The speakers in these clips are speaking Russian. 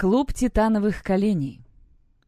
Клуб титановых коленей.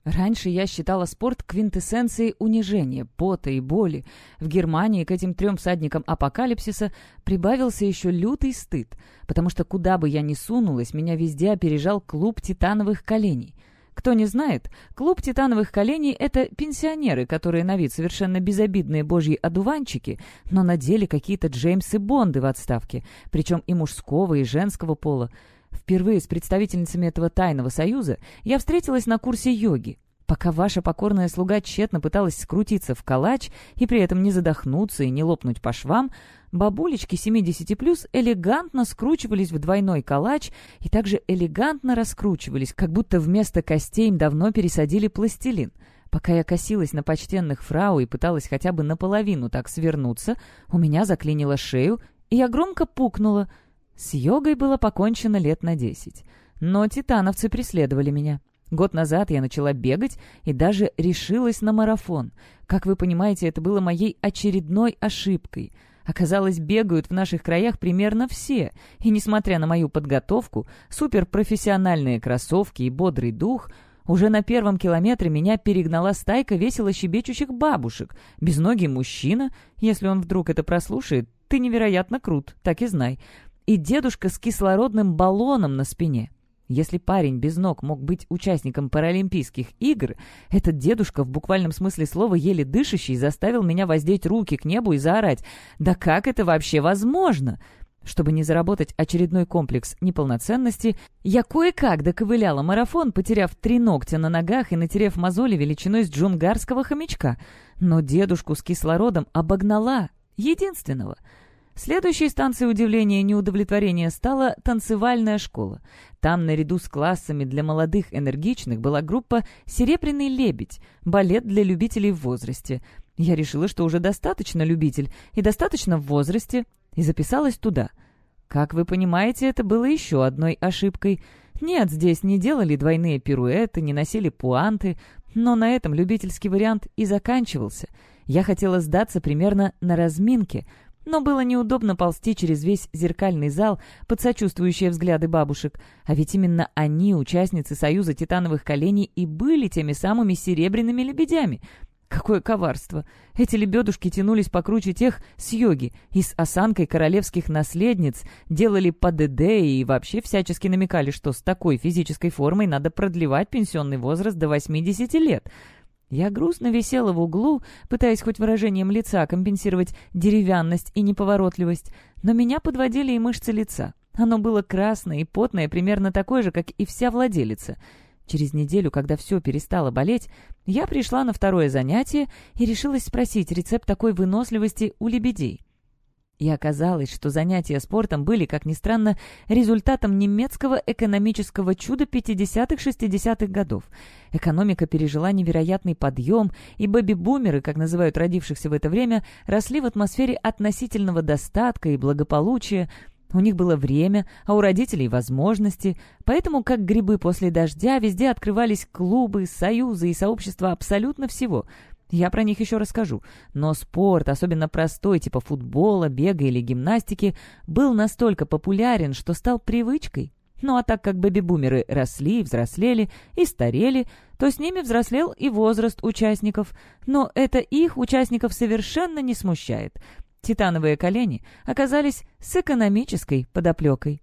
Раньше я считала спорт квинтэссенцией унижения, пота и боли. В Германии к этим трем всадникам апокалипсиса прибавился еще лютый стыд, потому что куда бы я ни сунулась, меня везде опережал клуб титановых коленей. Кто не знает, клуб титановых коленей — это пенсионеры, которые на вид совершенно безобидные божьи одуванчики, но на деле какие-то Джеймсы Бонды в отставке, причем и мужского, и женского пола. Впервые с представительницами этого тайного союза я встретилась на курсе йоги. Пока ваша покорная слуга тщетно пыталась скрутиться в калач и при этом не задохнуться и не лопнуть по швам, бабулечки 70+, элегантно скручивались в двойной калач и также элегантно раскручивались, как будто вместо костей им давно пересадили пластилин. Пока я косилась на почтенных фрау и пыталась хотя бы наполовину так свернуться, у меня заклинило шею, и я громко пукнула — с йогой было покончено лет на десять. Но титановцы преследовали меня. Год назад я начала бегать и даже решилась на марафон. Как вы понимаете, это было моей очередной ошибкой. Оказалось, бегают в наших краях примерно все, и несмотря на мою подготовку, суперпрофессиональные кроссовки и бодрый дух, уже на первом километре меня перегнала стайка весело щебечущих бабушек, безногий мужчина, если он вдруг это прослушает, ты невероятно крут, так и знай, и дедушка с кислородным баллоном на спине. Если парень без ног мог быть участником Паралимпийских игр, этот дедушка в буквальном смысле слова еле дышащий заставил меня воздеть руки к небу и заорать «Да как это вообще возможно?» Чтобы не заработать очередной комплекс неполноценности, я кое-как доковыляла марафон, потеряв три ногтя на ногах и натерев мозоли величиной с джунгарского хомячка. Но дедушку с кислородом обогнала, единственного — Следующей станцией удивления и неудовлетворения стала танцевальная школа. Там, наряду с классами для молодых энергичных, была группа «Серебряный лебедь» — балет для любителей в возрасте. Я решила, что уже достаточно любитель и достаточно в возрасте, и записалась туда. Как вы понимаете, это было еще одной ошибкой. Нет, здесь не делали двойные пируэты, не носили пуанты, но на этом любительский вариант и заканчивался. Я хотела сдаться примерно на разминке — но было неудобно ползти через весь зеркальный зал под сочувствующие взгляды бабушек. А ведь именно они, участницы Союза Титановых Коленей, и были теми самыми серебряными лебедями. Какое коварство! Эти лебедушки тянулись покруче тех с йоги и с осанкой королевских наследниц, делали ПДД и вообще всячески намекали, что с такой физической формой надо продлевать пенсионный возраст до 80 лет — я грустно висела в углу, пытаясь хоть выражением лица компенсировать деревянность и неповоротливость, но меня подводили и мышцы лица. Оно было красное и потное, примерно такое же, как и вся владелица. Через неделю, когда все перестало болеть, я пришла на второе занятие и решилась спросить рецепт такой выносливости у лебедей. И оказалось, что занятия спортом были, как ни странно, результатом немецкого экономического чуда 50-60-х годов. Экономика пережила невероятный подъем, и бэби-бумеры, как называют родившихся в это время, росли в атмосфере относительного достатка и благополучия, у них было время, а у родителей возможности, поэтому, как грибы после дождя, везде открывались клубы, союзы и сообщества абсолютно всего — я про них еще расскажу. Но спорт, особенно простой, типа футбола, бега или гимнастики, был настолько популярен, что стал привычкой. Ну а так как бэби-бумеры росли, взрослели и старели, то с ними взрослел и возраст участников. Но это их участников совершенно не смущает. Титановые колени оказались с экономической подоплекой.